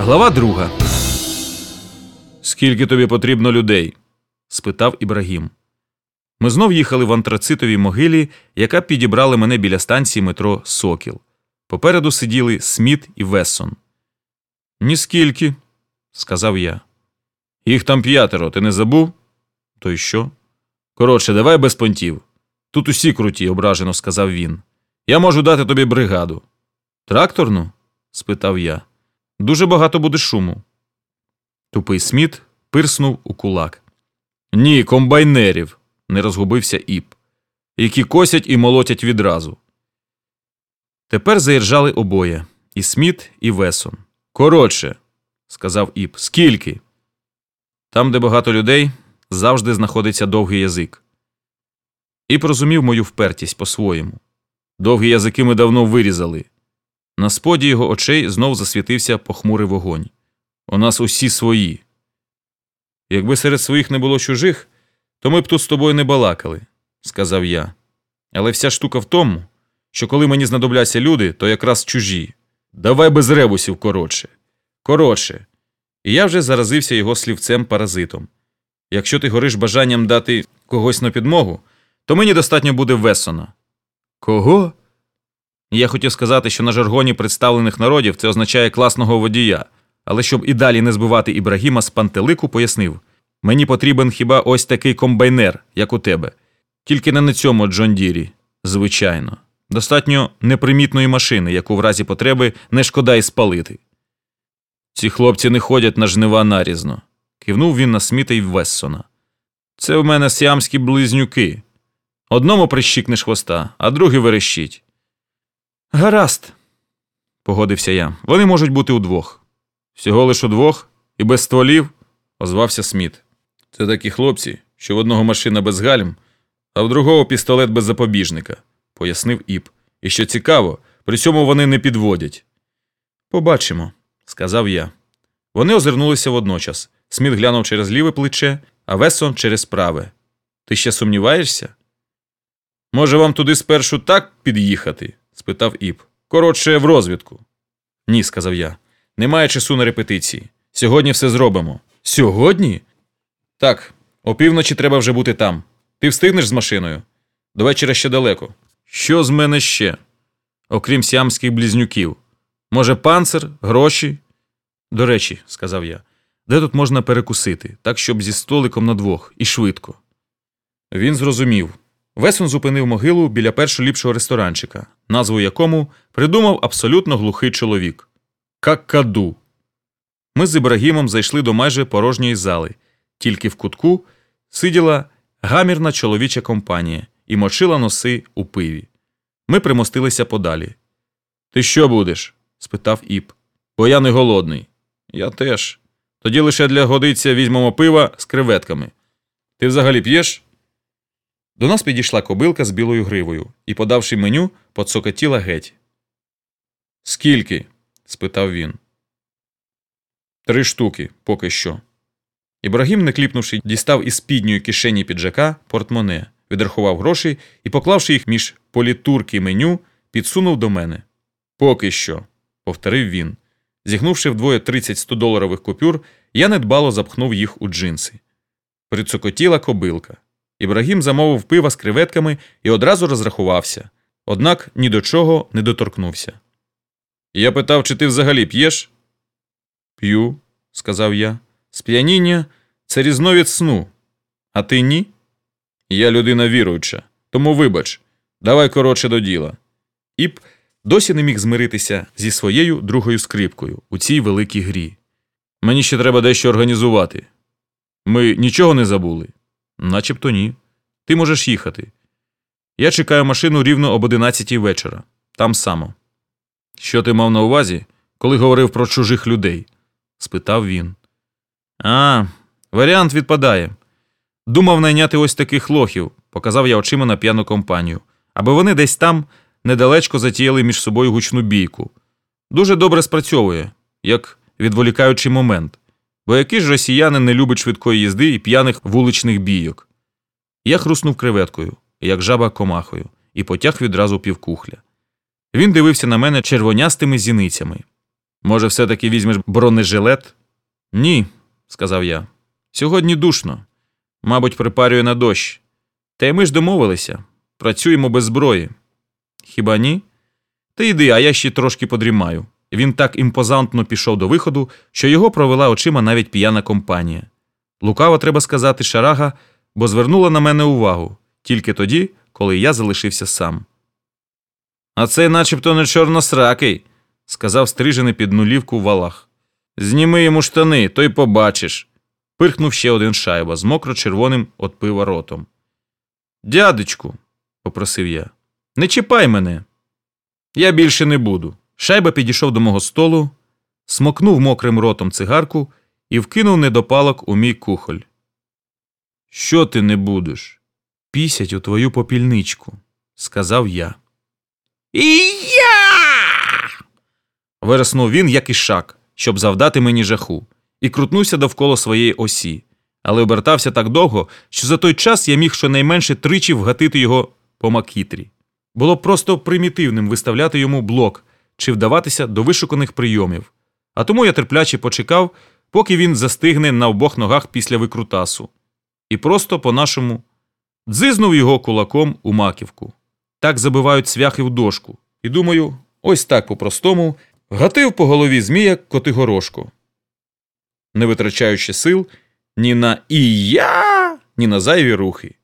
Глава друга. Скільки тобі потрібно людей? спитав Ібрагім. Ми знов їхали в антрацитовій могилі, яка підібрала мене біля станції метро Сокіл. Попереду сиділи Сміт і Вессон. Ніскільки, сказав я. Їх там п'ятеро, ти не забув? То й що? Коротше, давай без понтів. Тут усі круті, ображено сказав він. Я можу дати тобі бригаду. Тракторну? спитав я. Дуже багато буде шуму. Тупий Сміт пирснув у кулак. Ні, комбайнерів, не розгубився Іп, які косять і молотять відразу. Тепер заіржали обоє і Сміт, і Весон. Коротше, сказав Іп, скільки? Там, де багато людей, завжди знаходиться довгий язик. Іп розумів мою впертість по-своєму. Довгі язики ми давно вирізали. На споді його очей знов засвітився похмурий вогонь. У нас усі свої. Якби серед своїх не було чужих, то ми б тут з тобою не балакали, сказав я. Але вся штука в тому, що коли мені знадобляться люди, то якраз чужі. Давай без ребусів коротше. Коротше. І я вже заразився його слівцем паразитом. Якщо ти гориш бажанням дати когось на підмогу, то мені достатньо буде Весона. Кого? Я хотів сказати, що на жаргоні представлених народів це означає класного водія, але щоб і далі не збивати Ібрагіма з пантелику, пояснив мені потрібен хіба ось такий комбайнер, як у тебе. Тільки не на цьому Джон Дірі, звичайно. Достатньо непримітної машини, яку в разі потреби не шкода й спалити. Ці хлопці не ходять на жнива нарізно, кивнув він на Сміта й Вессона. Це в мене сіамські близнюки. Одному прищикнеш хвоста, а другий верещить. Гаразд, погодився я. Вони можуть бути удвох. Всього лиш удвох і без стволів, озвався Сміт. Це такі хлопці, що в одного машина без гальм, а в другого пістолет без запобіжника, пояснив Іп. І що цікаво, при цьому вони не підводять. Побачимо, сказав я. Вони озирнулися водночас. Сміт глянув через ліве плече, а Вессон через праве. Ти ще сумніваєшся? Може, вам туди спершу так під'їхати? Спитав Іп. Коротше, в розвідку. Ні, сказав я. Немає часу на репетиції. Сьогодні все зробимо. Сьогодні? Так, опівночі треба вже бути там. Ти встигнеш з машиною? До вечора ще далеко. Що з мене ще? Окрім сіамських близнюків. Може, панцир, гроші? До речі, сказав я, де тут можна перекусити, так щоб зі столиком на двох і швидко. Він зрозумів. Весон зупинив могилу біля першого ліпшого ресторанчика, назву якому придумав абсолютно глухий чоловік Какаду. Ми з Ібрагімом зайшли до майже порожньої зали, тільки в кутку сиділа гамірна чоловіча компанія і мочила носи у пиві. Ми примостилися подалі. Ти що будеш? спитав Іп. Бо я не голодний. Я теж. Тоді лише для годиця візьмемо пива з креветками. Ти взагалі п'єш? До нас підійшла кобилка з білою гривою і, подавши меню, поцокотіла геть. Скільки? спитав він. Три штуки, поки що. Ібрагім, не кліпнувши, дістав із спідньої кишені піджака портмоне, відрахував гроші і, поклавши їх між політурки меню, підсунув до мене. Поки що, повторив він. Зігнувши вдвоє 30 100-доларових купюр, я недбало запхнув їх у джинси. Прицокотіла кобилка. Ібрагім замовив пива з креветками і одразу розрахувався, однак ні до чого не доторкнувся. Я питав, чи ти взагалі п'єш? П'ю, сказав я. Сп'яніння це різновід сну. А ти ні? Я людина віруюча, тому вибач, давай коротше до діла. Іп досі не міг змиритися зі своєю другою скрипкою у цій великій грі. Мені ще треба дещо організувати. Ми нічого не забули. Начебто ні. Ти можеш їхати. Я чекаю машину рівно об одинадцятій вечора. Там само. Що ти мав на увазі, коли говорив про чужих людей? спитав він. А, варіант відпадає. Думав найняти ось таких лохів, показав я очима на п'яну компанію, аби вони десь там недалечко затіяли між собою гучну бійку. Дуже добре спрацьовує, як відволікаючий момент. Бо який ж росіянин не любить швидкої їзди і п'яних вуличних бійок? Я хруснув креветкою, як жаба комахою, і потяг відразу півкухля. Він дивився на мене червонястими зіницями. Може, все-таки візьмеш бронежилет? Ні, сказав я. Сьогодні душно. Мабуть, припарює на дощ. Та й ми ж домовилися. Працюємо без зброї. Хіба ні? Ти йди, а я ще трошки подрімаю. Він так імпозантно пішов до виходу, що його провела очима навіть п'яна компанія. Лукаво, треба сказати, шарага, бо звернула на мене увагу тільки тоді, коли я залишився сам. А це начебто не чорносракий, сказав стрижений під нулівку валах. Зніми йому штани, то й побачиш. Пирхнув ще один шайба з мокро-червоним от пива ротом. Дядечку, попросив я, не чіпай мене. Я більше не буду. Шайба підійшов до мого столу, смокнув мокрим ротом цигарку і вкинув недопалок у мій кухоль. Що ти не будеш? Пісять у твою попільничку, сказав я. І я. Вириснув він, як ішак, щоб завдати мені жаху, і крутнувся довкола своєї осі, але обертався так довго, що за той час я міг щонайменше тричі вгатити його по макітрі. Було просто примітивним виставляти йому блок чи вдаватися до вишуканих прийомів. А тому я терпляче почекав, поки він застигне на обох ногах після викрутасу, і просто по-нашому дзизнув його кулаком у маківку. Так забивають цвяхи в дошку. І думаю, ось так по-простому гатив по голові змія Котигорошко, не витрачаючи сил ні на і я, ні на зайві рухи.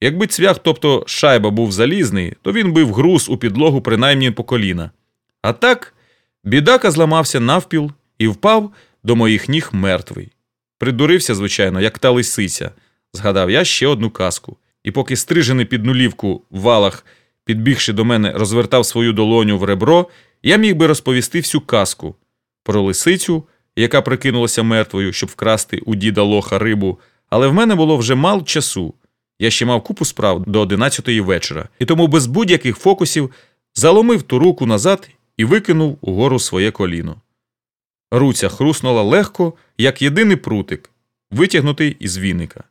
Якби цвях, тобто шайба був залізний, то він би вгруз у підлогу принаймні по коліна. А так, бідака зламався навпіл і впав до моїх ніг мертвий. Придурився, звичайно, як та лисиця, згадав я ще одну казку. І поки стрижений під нулівку в валах, підбігши до мене, розвертав свою долоню в ребро, я міг би розповісти всю казку про лисицю, яка прикинулася мертвою, щоб вкрасти у діда лоха рибу, але в мене було вже мало часу. Я ще мав купу справ до одинадцятої вечора, і тому без будь-яких фокусів заломив ту руку назад і викинув угору своє коліно. Руця хруснула легко, як єдиний прутик, витягнутий із віника.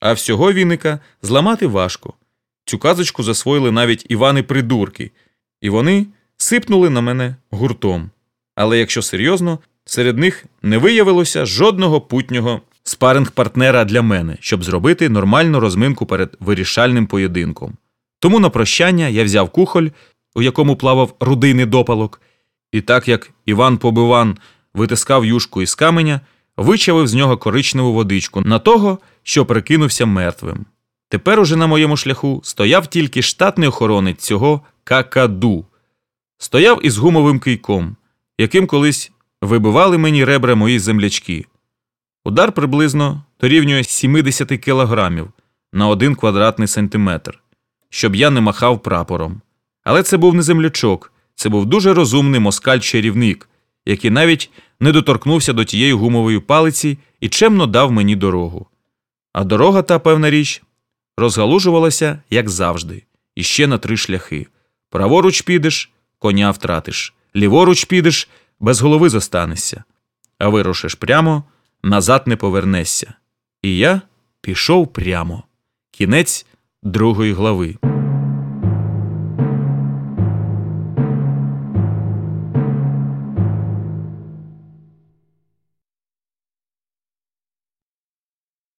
А всього віника зламати важко. Цю казочку засвоїли навіть Івани придурки, і вони сипнули на мене гуртом. Але якщо серйозно, серед них не виявилося жодного путнього спаринг-партнера для мене, щоб зробити нормальну розминку перед вирішальним поєдинком. Тому на прощання я взяв кухоль, у якому плавав рудий недопалок, і так як Іван Побиван витискав юшку із каменя, вичавив з нього коричневу водичку на того, що прикинувся мертвим. Тепер уже на моєму шляху стояв тільки штатний охоронець цього какаду. Стояв із гумовим кийком, яким колись вибивали мені ребра мої землячки. Удар приблизно дорівнює 70 кілограмів на один квадратний сантиметр, щоб я не махав прапором. Але це був не землячок, це був дуже розумний москаль-чарівник, який навіть не доторкнувся до тієї гумової палиці і чемно дав мені дорогу. А дорога, та певна річ, розгалужувалася, як завжди, іще на три шляхи. Праворуч підеш, коня втратиш, ліворуч підеш, без голови зостанешся, а вирушиш прямо, назад не повернешся. І я пішов прямо. Кінець другої глави.